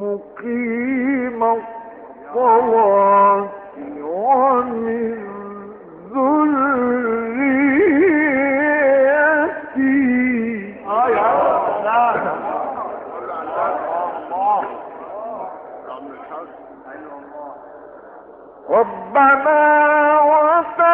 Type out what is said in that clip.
مقيم الصلاة ومن ذريتي. سلام ربنا وتقبل